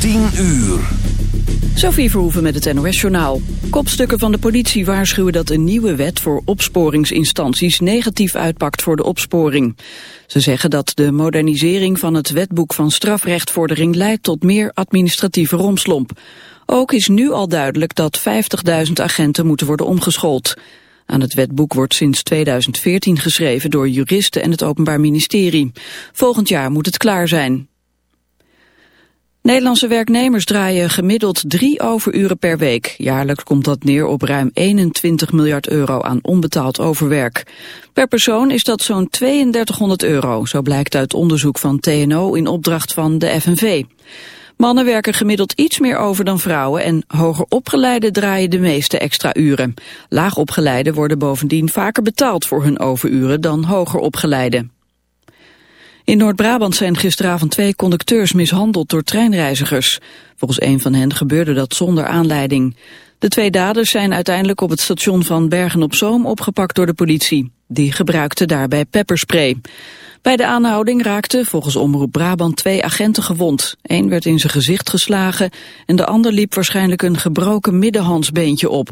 10 uur. Sophie Verhoeven met het NOS-journaal. Kopstukken van de politie waarschuwen dat een nieuwe wet voor opsporingsinstanties negatief uitpakt voor de opsporing. Ze zeggen dat de modernisering van het wetboek van strafrechtvordering leidt tot meer administratieve romslomp. Ook is nu al duidelijk dat 50.000 agenten moeten worden omgeschoold. Aan het wetboek wordt sinds 2014 geschreven door juristen en het Openbaar Ministerie. Volgend jaar moet het klaar zijn. Nederlandse werknemers draaien gemiddeld drie overuren per week. Jaarlijks komt dat neer op ruim 21 miljard euro aan onbetaald overwerk. Per persoon is dat zo'n 3200 euro, zo blijkt uit onderzoek van TNO in opdracht van de FNV. Mannen werken gemiddeld iets meer over dan vrouwen en hoger opgeleiden draaien de meeste extra uren. Laag opgeleiden worden bovendien vaker betaald voor hun overuren dan hoger opgeleiden. In Noord-Brabant zijn gisteravond twee conducteurs mishandeld door treinreizigers. Volgens een van hen gebeurde dat zonder aanleiding. De twee daders zijn uiteindelijk op het station van Bergen-op-Zoom opgepakt door de politie. Die gebruikte daarbij pepperspray. Bij de aanhouding raakten volgens Omroep Brabant twee agenten gewond. Eén werd in zijn gezicht geslagen en de ander liep waarschijnlijk een gebroken middenhandsbeentje op.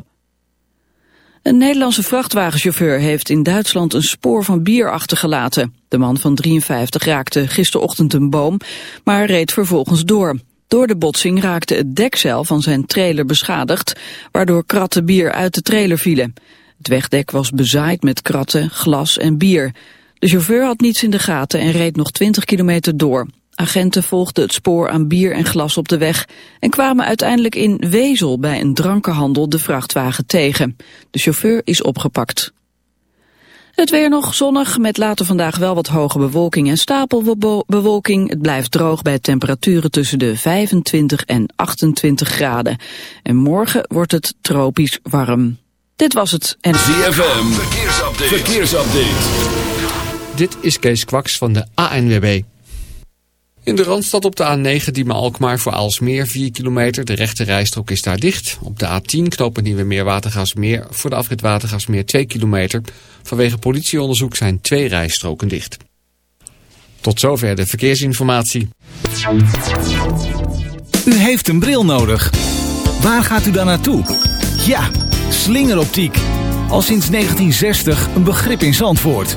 Een Nederlandse vrachtwagenchauffeur heeft in Duitsland een spoor van bier achtergelaten. De man van 53 raakte gisterochtend een boom, maar reed vervolgens door. Door de botsing raakte het dekzeil van zijn trailer beschadigd, waardoor kratten bier uit de trailer vielen. Het wegdek was bezaaid met kratten, glas en bier. De chauffeur had niets in de gaten en reed nog 20 kilometer door. Agenten volgden het spoor aan bier en glas op de weg en kwamen uiteindelijk in Wezel bij een drankenhandel de vrachtwagen tegen. De chauffeur is opgepakt. Het weer nog zonnig, met later vandaag wel wat hoge bewolking en stapelbewolking. Het blijft droog bij temperaturen tussen de 25 en 28 graden. En morgen wordt het tropisch warm. Dit was het. En... ZFM, verkeersupdate. verkeersupdate. Dit is Kees Kwaks van de ANWB. In de Randstad op de A9 Diemen Alkmaar voor Aalsmeer 4 kilometer. De rechte rijstrook is daar dicht. Op de A10 knopen Nieuwe Meer Watergasmeer voor de afrit Watergasmeer 2 kilometer. Vanwege politieonderzoek zijn twee rijstroken dicht. Tot zover de verkeersinformatie. U heeft een bril nodig. Waar gaat u dan naartoe? Ja, slingeroptiek. Al sinds 1960 een begrip in Zandvoort.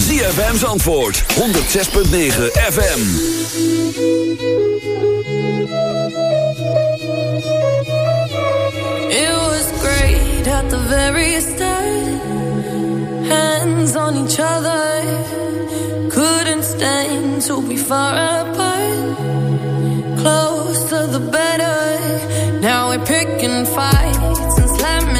ZFM's antwoord. 106.9 FM. It was great at the very start. Hands on each other. Couldn't stand to be far apart. Closer the better. Now we're picking fights and slamming.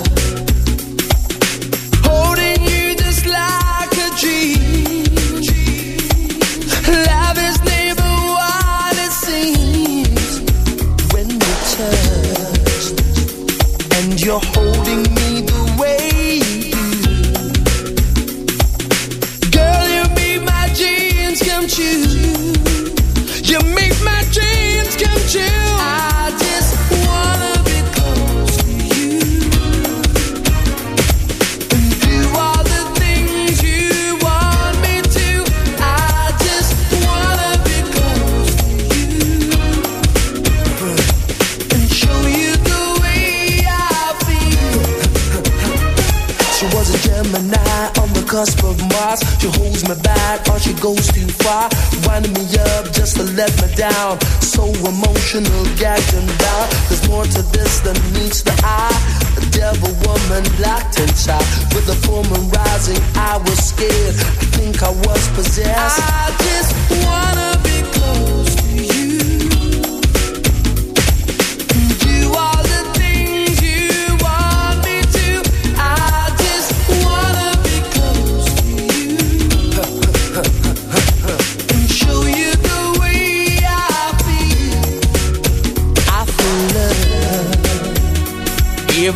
She holds me back or she goes too far. Winding me up just to let me down. So emotional, gagging and down. There's more to this than meets the eye. A devil woman locked inside. With the full moon rising, I was scared. I think I was possessed. I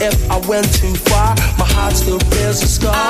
if I went too far. My heart still bears a scar.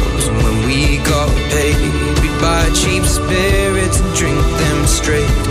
cheap spirits and drink them straight.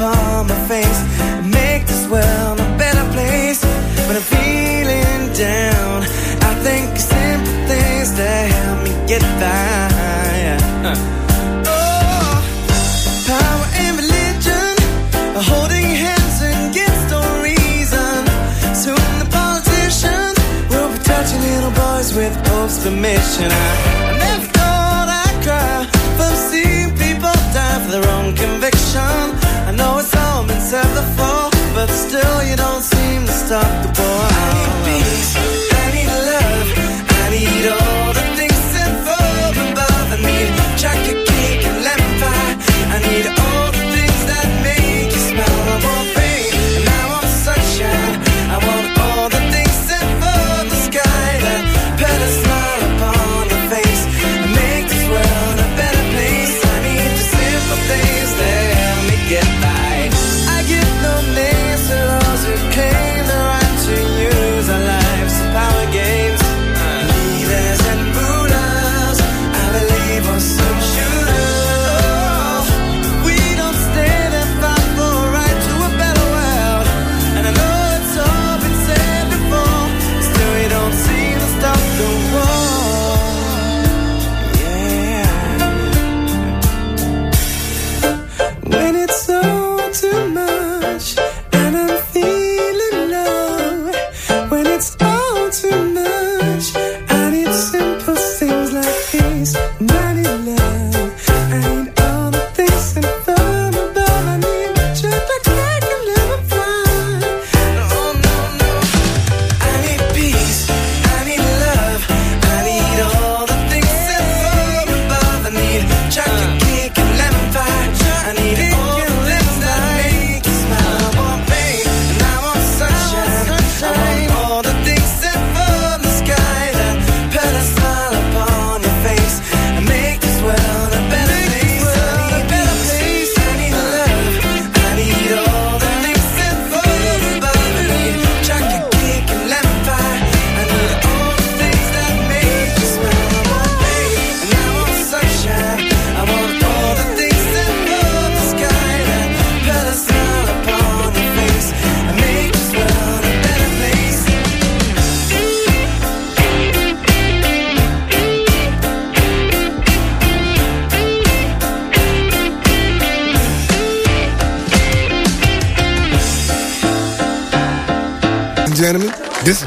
upon my face make this world a better place. When I'm feeling down, I think of simple things that help me get by. Oh, power and religion are holding hands against no reason. Soon the politicians will be touching little boys with Pope's permission. I never thought I'd cry from seeing people die for their own conviction I know it's all been said before, but still you don't seem to stop the boy. I need peace, I need love, I need all the things from above. I need chocolate cake and lemon pie. I need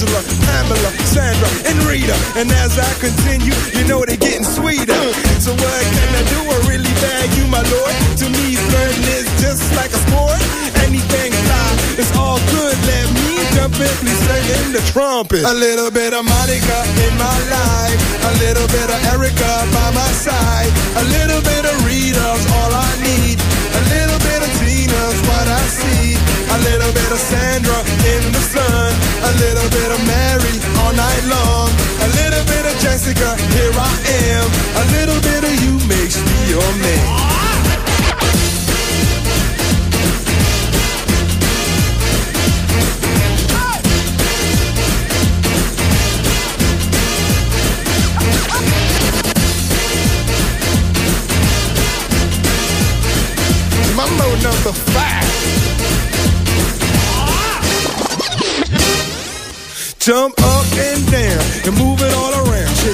Angela, Pamela, Sandra, and Rita. And as I continue, you know they're getting sweeter. So what can I do? I really bag you, my lord. To me, flirting is just like a sport. Anything fly, it's all good. Let me jump in, please in the trumpet. A little bit of Monica in my life. A little bit of Erica by my side. A little bit of Rita's all I need. A little bit of Tina's what I see. A little bit of Sandra your man. Number five. Jump up and down and move.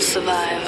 survive.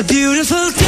a beautiful day.